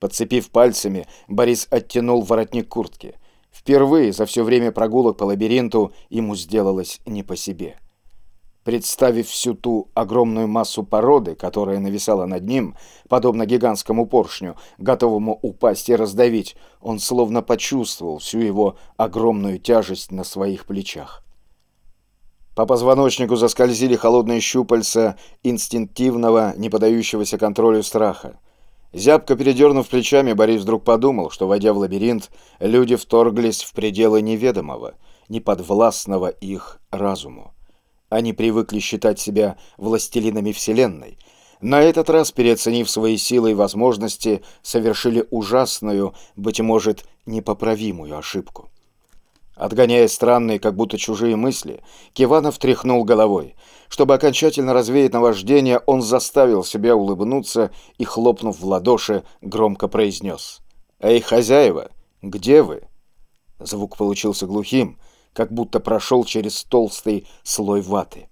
Подцепив пальцами, Борис оттянул воротник куртки. Впервые за все время прогулок по лабиринту ему сделалось не по себе. Представив всю ту огромную массу породы, которая нависала над ним, подобно гигантскому поршню, готовому упасть и раздавить, он словно почувствовал всю его огромную тяжесть на своих плечах. По позвоночнику заскользили холодные щупальца инстинктивного, не поддающегося контролю страха. Зябко передернув плечами, Борис вдруг подумал, что, войдя в лабиринт, люди вторглись в пределы неведомого, неподвластного их разуму. Они привыкли считать себя властелинами Вселенной. На этот раз, переоценив свои силы и возможности, совершили ужасную, быть может, непоправимую ошибку. Отгоняя странные, как будто чужие мысли, Киванов тряхнул головой. Чтобы окончательно развеять наваждение, он заставил себя улыбнуться и, хлопнув в ладоши, громко произнес. «Эй, хозяева, где вы?» Звук получился глухим, как будто прошел через толстый слой ваты.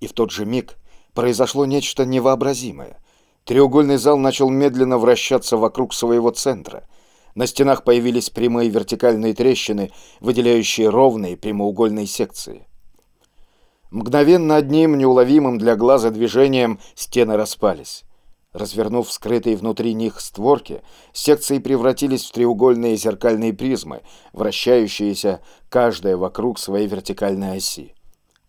И в тот же миг произошло нечто невообразимое. Треугольный зал начал медленно вращаться вокруг своего центра — на стенах появились прямые вертикальные трещины, выделяющие ровные прямоугольные секции. Мгновенно одним неуловимым для глаза движением стены распались. Развернув скрытые внутри них створки, секции превратились в треугольные зеркальные призмы, вращающиеся каждая вокруг своей вертикальной оси.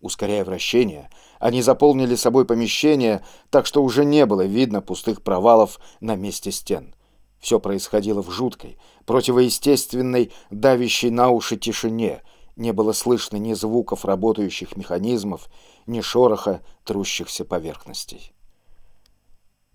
Ускоряя вращение, они заполнили собой помещение, так что уже не было видно пустых провалов на месте стен. Все происходило в жуткой, противоестественной, давящей на уши тишине. Не было слышно ни звуков работающих механизмов, ни шороха трущихся поверхностей.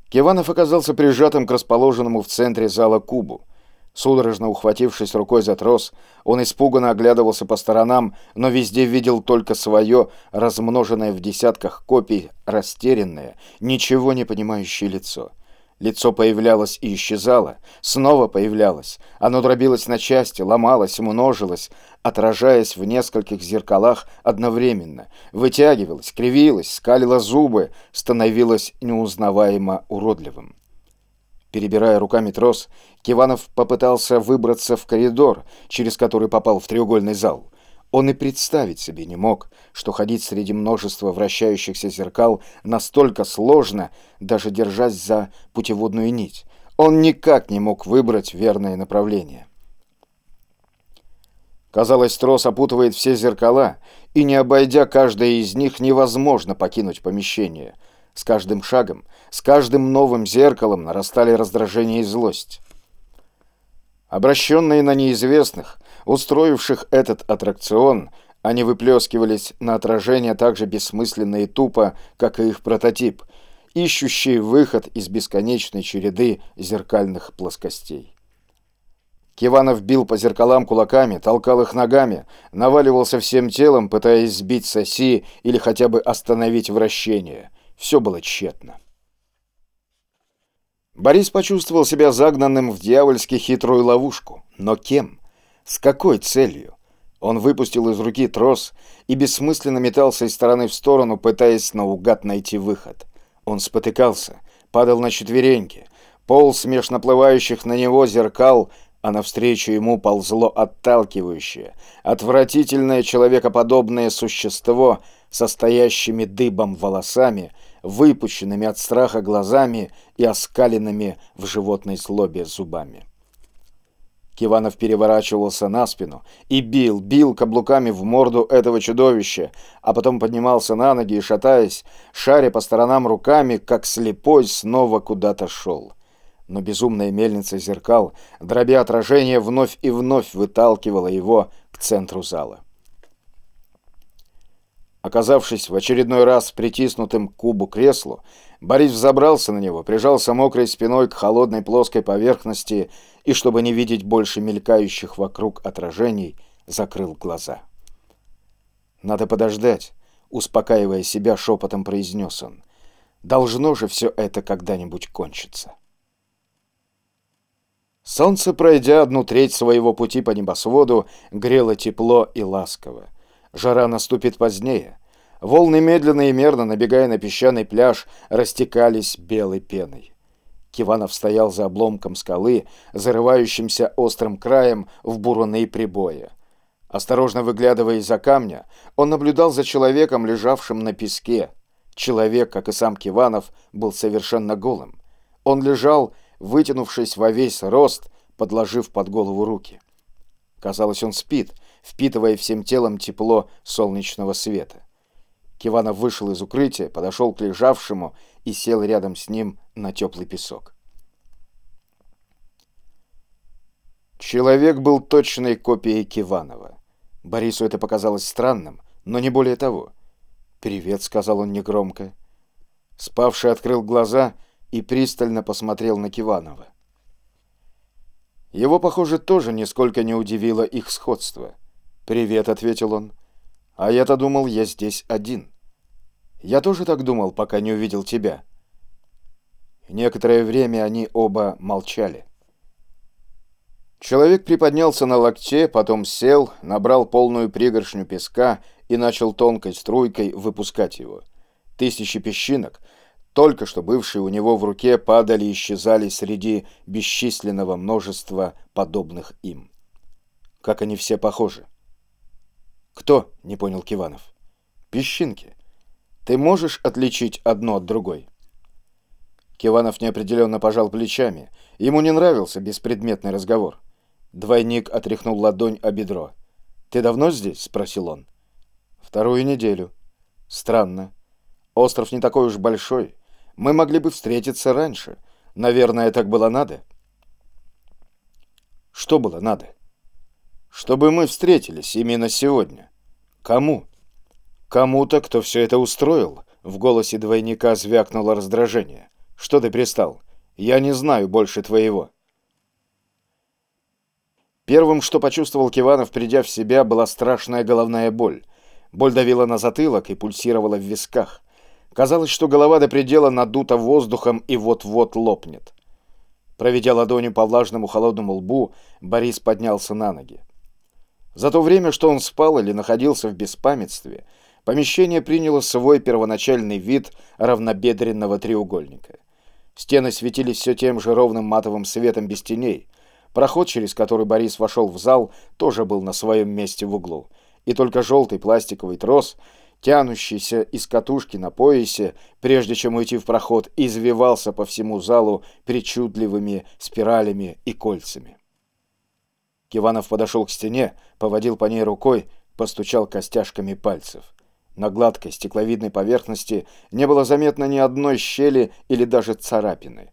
Киванов оказался прижатым к расположенному в центре зала кубу. Судорожно ухватившись рукой за трос, он испуганно оглядывался по сторонам, но везде видел только свое, размноженное в десятках копий, растерянное, ничего не понимающее лицо. Лицо появлялось и исчезало, снова появлялось. Оно дробилось на части, ломалось, множилось, отражаясь в нескольких зеркалах одновременно. Вытягивалось, кривилось, скалило зубы, становилось неузнаваемо уродливым. Перебирая руками трос, Киванов попытался выбраться в коридор, через который попал в треугольный зал. Он и представить себе не мог, что ходить среди множества вращающихся зеркал настолько сложно, даже держась за путеводную нить. Он никак не мог выбрать верное направление. Казалось, трос опутывает все зеркала, и не обойдя каждое из них, невозможно покинуть помещение. С каждым шагом, с каждым новым зеркалом нарастали раздражение и злость. Обращенные на неизвестных, устроивших этот аттракцион, они выплескивались на отражение так же бессмысленно и тупо, как и их прототип, ищущий выход из бесконечной череды зеркальных плоскостей. Киванов бил по зеркалам кулаками, толкал их ногами, наваливался всем телом, пытаясь сбить с оси или хотя бы остановить вращение. Все было тщетно. Борис почувствовал себя загнанным в дьявольски хитрую ловушку. Но кем? С какой целью? Он выпустил из руки трос и бессмысленно метался из стороны в сторону, пытаясь наугад найти выход. Он спотыкался, падал на четвереньки. Пол смеш наплывающих на него зеркал, а навстречу ему ползло отталкивающее, отвратительное человекоподобное существо, состоящими дыбом волосами, выпущенными от страха глазами и оскаленными в животной злобе зубами. Киванов переворачивался на спину и бил, бил каблуками в морду этого чудовища, а потом поднимался на ноги и, шатаясь, шаря по сторонам руками, как слепой, снова куда-то шел. Но безумная мельница зеркал, дробя отражение, вновь и вновь выталкивала его к центру зала. Оказавшись в очередной раз притиснутым к кубу креслу, Борис взобрался на него, прижался мокрой спиной к холодной плоской поверхности и, чтобы не видеть больше мелькающих вокруг отражений, закрыл глаза. «Надо подождать», — успокаивая себя, шепотом произнес он. «Должно же все это когда-нибудь кончиться». Солнце, пройдя одну треть своего пути по небосводу, грело тепло и ласково. Жара наступит позднее. Волны медленно и мерно, набегая на песчаный пляж, растекались белой пеной. Киванов стоял за обломком скалы, зарывающимся острым краем в буруны прибоя. Осторожно выглядывая из-за камня, он наблюдал за человеком, лежавшим на песке. Человек, как и сам Киванов, был совершенно голым. Он лежал, вытянувшись во весь рост, подложив под голову руки. Казалось, он спит, впитывая всем телом тепло солнечного света. Киванов вышел из укрытия, подошел к лежавшему и сел рядом с ним на теплый песок. Человек был точной копией Киванова. Борису это показалось странным, но не более того. «Привет», — сказал он негромко. Спавший открыл глаза и пристально посмотрел на Киванова. Его, похоже, тоже нисколько не удивило их сходство. «Привет», — ответил он. «А я-то думал, я здесь один». «Я тоже так думал, пока не увидел тебя». Некоторое время они оба молчали. Человек приподнялся на локте, потом сел, набрал полную пригоршню песка и начал тонкой струйкой выпускать его. Тысячи песчинок, только что бывшие у него в руке, падали и исчезали среди бесчисленного множества подобных им. Как они все похожи. «Кто?» — не понял Киванов. «Песчинки. Ты можешь отличить одно от другой?» Киванов неопределенно пожал плечами. Ему не нравился беспредметный разговор. Двойник отряхнул ладонь о бедро. «Ты давно здесь?» — спросил он. «Вторую неделю». «Странно. Остров не такой уж большой. Мы могли бы встретиться раньше. Наверное, так было надо». «Что было надо?» «Чтобы мы встретились именно сегодня». «Кому?» «Кому-то, кто все это устроил». В голосе двойника звякнуло раздражение. «Что ты пристал? Я не знаю больше твоего». Первым, что почувствовал Киванов, придя в себя, была страшная головная боль. Боль давила на затылок и пульсировала в висках. Казалось, что голова до предела надута воздухом и вот-вот лопнет. Проведя ладонью по влажному холодному лбу, Борис поднялся на ноги. За то время, что он спал или находился в беспамятстве, помещение приняло свой первоначальный вид равнобедренного треугольника. Стены светились все тем же ровным матовым светом без теней — Проход, через который Борис вошел в зал, тоже был на своем месте в углу. И только желтый пластиковый трос, тянущийся из катушки на поясе, прежде чем уйти в проход, извивался по всему залу причудливыми спиралями и кольцами. Киванов подошел к стене, поводил по ней рукой, постучал костяшками пальцев. На гладкой стекловидной поверхности не было заметно ни одной щели или даже царапины.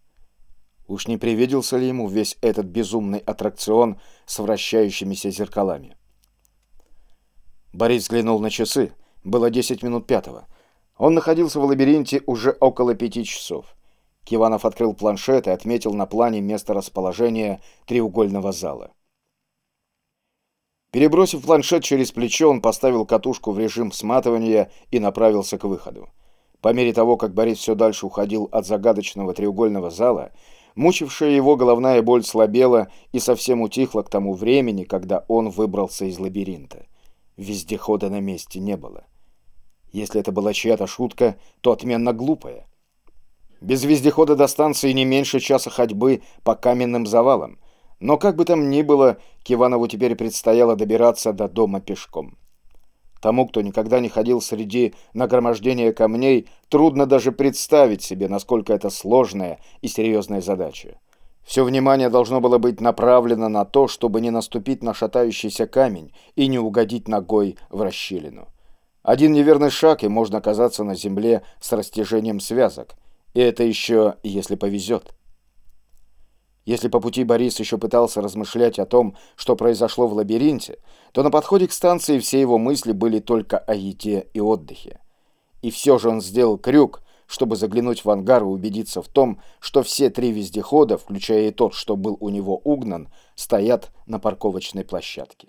Уж не привиделся ли ему весь этот безумный аттракцион с вращающимися зеркалами? Борис взглянул на часы. Было 10 минут пятого. Он находился в лабиринте уже около пяти часов. Киванов открыл планшет и отметил на плане место расположения треугольного зала. Перебросив планшет через плечо, он поставил катушку в режим сматывания и направился к выходу. По мере того, как Борис все дальше уходил от загадочного треугольного зала, Мучившая его головная боль слабела и совсем утихла к тому времени, когда он выбрался из лабиринта. Вездехода на месте не было. Если это была чья-то шутка, то отменно глупая. Без вездехода до станции не меньше часа ходьбы по каменным завалам. Но как бы там ни было, Киванову теперь предстояло добираться до дома пешком. Тому, кто никогда не ходил среди нагромождения камней, трудно даже представить себе, насколько это сложная и серьезная задача. Все внимание должно было быть направлено на то, чтобы не наступить на шатающийся камень и не угодить ногой в расщелину. Один неверный шаг, и можно оказаться на земле с растяжением связок. И это еще, если повезет. Если по пути Борис еще пытался размышлять о том, что произошло в лабиринте, то на подходе к станции все его мысли были только о еде и отдыхе. И все же он сделал крюк, чтобы заглянуть в ангар и убедиться в том, что все три вездехода, включая и тот, что был у него угнан, стоят на парковочной площадке.